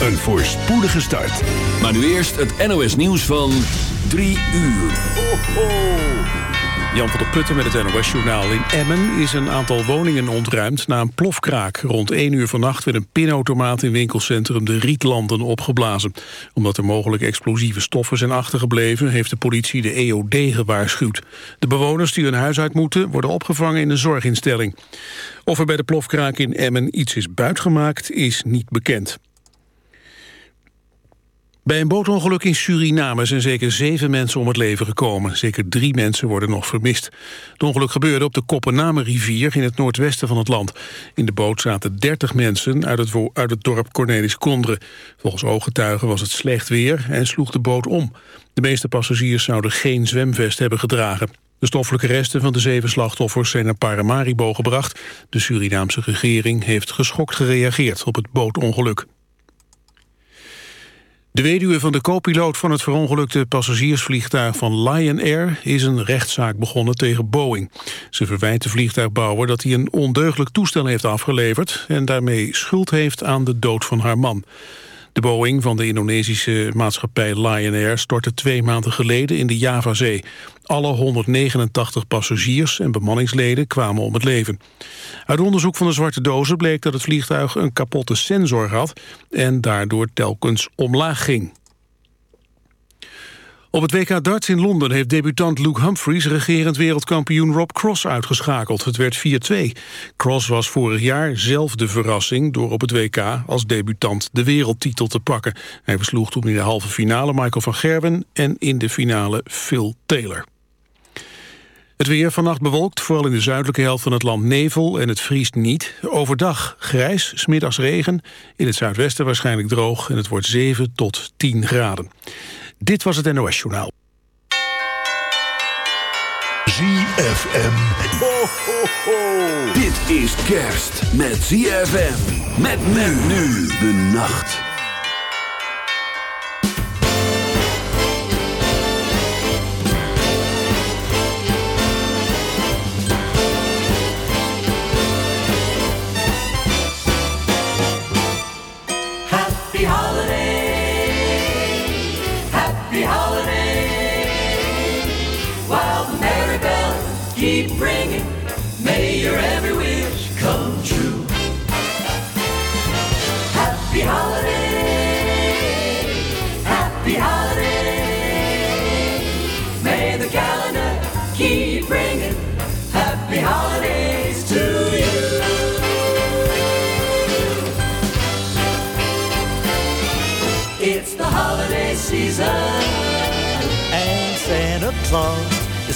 een voorspoedige start. Maar nu eerst het NOS nieuws van 3 uur. Ho, ho. Jan van der Putten met het NOS-journaal. In Emmen is een aantal woningen ontruimd na een plofkraak. Rond 1 uur vannacht werd een pinautomaat in winkelcentrum De Rietlanden opgeblazen. Omdat er mogelijk explosieve stoffen zijn achtergebleven... heeft de politie de EOD gewaarschuwd. De bewoners die hun huis uit moeten... worden opgevangen in een zorginstelling. Of er bij de plofkraak in Emmen iets is buitgemaakt, is niet bekend. Bij een bootongeluk in Suriname zijn zeker zeven mensen om het leven gekomen. Zeker drie mensen worden nog vermist. Het ongeluk gebeurde op de Koppename-rivier in het noordwesten van het land. In de boot zaten dertig mensen uit het, uit het dorp Cornelis Kondre. Volgens ooggetuigen was het slecht weer en sloeg de boot om. De meeste passagiers zouden geen zwemvest hebben gedragen. De stoffelijke resten van de zeven slachtoffers zijn naar Paramaribo gebracht. De Surinaamse regering heeft geschokt gereageerd op het bootongeluk. De weduwe van de co-piloot van het verongelukte passagiersvliegtuig van Lion Air is een rechtszaak begonnen tegen Boeing. Ze verwijt de vliegtuigbouwer dat hij een ondeugelijk toestel heeft afgeleverd en daarmee schuld heeft aan de dood van haar man. De Boeing van de Indonesische maatschappij Lion Air stortte twee maanden geleden in de Javazee. Alle 189 passagiers en bemanningsleden kwamen om het leven. Uit onderzoek van de zwarte dozen bleek dat het vliegtuig een kapotte sensor had en daardoor telkens omlaag ging. Op het WK darts in Londen heeft debutant Luke Humphries... regerend wereldkampioen Rob Cross uitgeschakeld. Het werd 4-2. Cross was vorig jaar zelf de verrassing... door op het WK als debutant de wereldtitel te pakken. Hij versloeg toen in de halve finale Michael van Gerwen... en in de finale Phil Taylor. Het weer vannacht bewolkt, vooral in de zuidelijke helft van het land nevel en het vriest niet. Overdag grijs, smiddags regen, in het zuidwesten waarschijnlijk droog en het wordt 7 tot 10 graden. Dit was het NOS Journaal. ZFM. Ho, ho, ho. Dit is kerst met ZFM. Met men nu de nacht.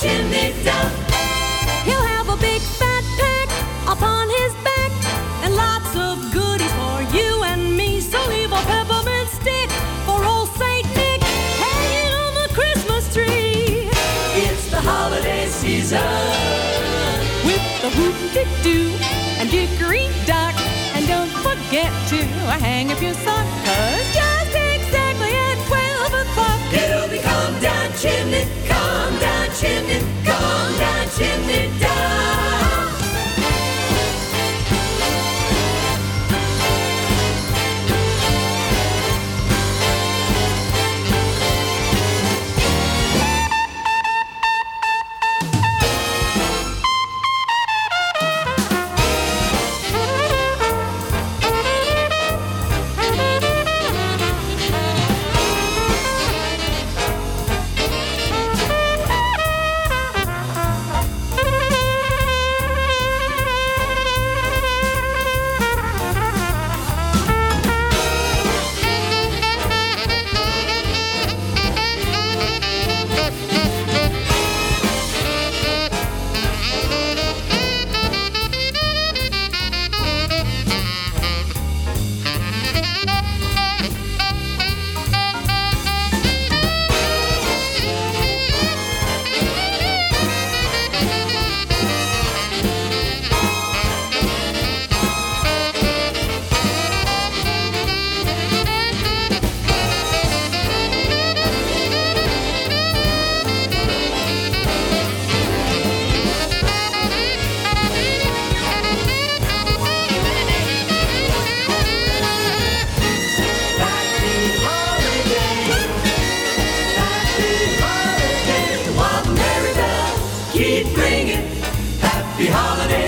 chimney down. He'll have a big fat pack upon his back and lots of goodies for you and me. So leave a peppermint stick for old Saint Nick hanging on the Christmas tree It's the holiday season. with the hoop-de-doo and dickory dock. And don't forget to hang up your sock, 'cause just exactly at 12 o'clock. He'll be come down chimney, chimney, come down chimney down. keep bringing happy holidays.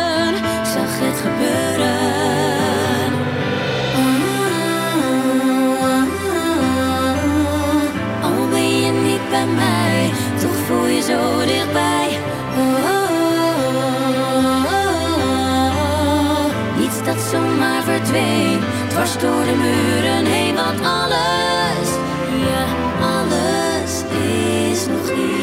het gebeuren. Al ben je niet bij mij, toch voel je zo dichtbij. Niets dat zomaar verdween, dwars door de muren heen, want alles, ja, alles is nog hier.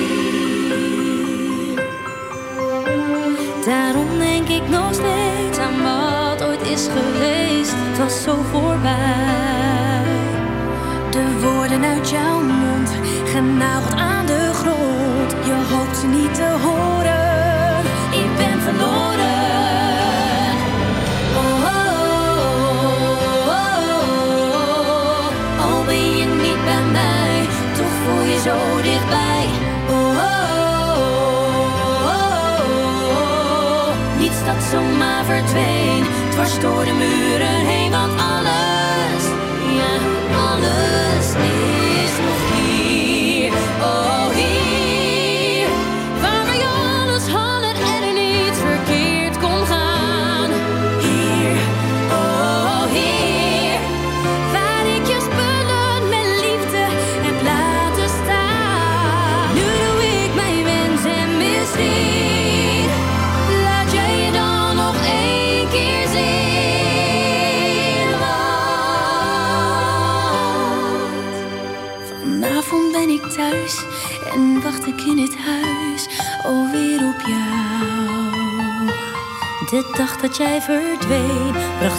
Daarom denk ik nog steeds geweest. Het was zo voorbij. De woorden uit jouw mond, genageld aan de grond. Je hoopt ze niet te horen. Ik ben verloren. Oh, oh, oh, oh. Al ben je niet bij mij, toch voel je zo dichtbij. Oh, oh, dat zomaar verdween, dwars door de muren heen, want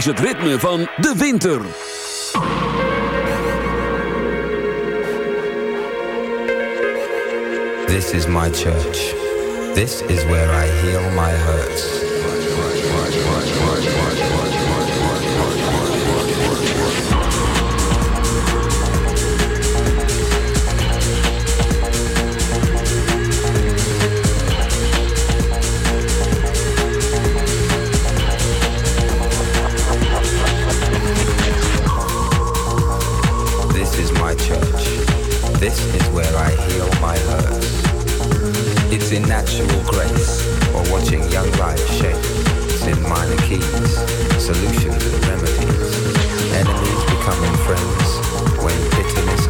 Is het ritme van de winter. This is my church. This is where I heal my hurts. In natural grace or watching young life shape. In minor keys, solutions and remedies. Enemies becoming friends when bitterness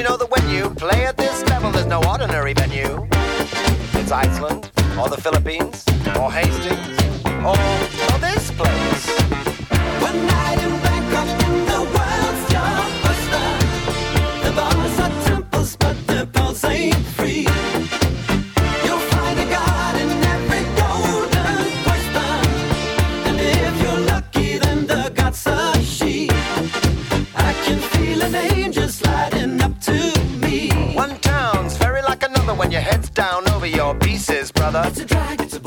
you know that when you play at this level, there's no ordinary venue. It's Iceland or the Philippines it's a drag, it's a.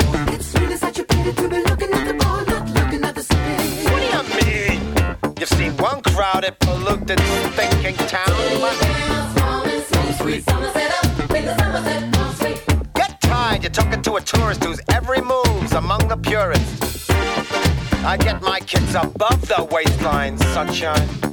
It's such a pity to be looking at the ball, not at the city. You thinking town. Get tired, you're talking to a tourist whose every move's among the purists. I get my kids above the waistline, sunshine.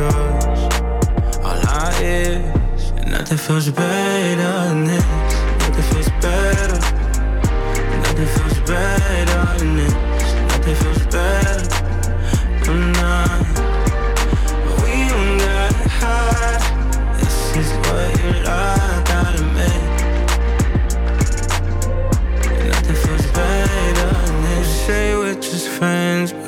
cross. All I is, and nothing feels better than this. Nothing feels better. Nothing feels better than this. Nothing feels better. I'm not. We don't gotta hide. This is what you like.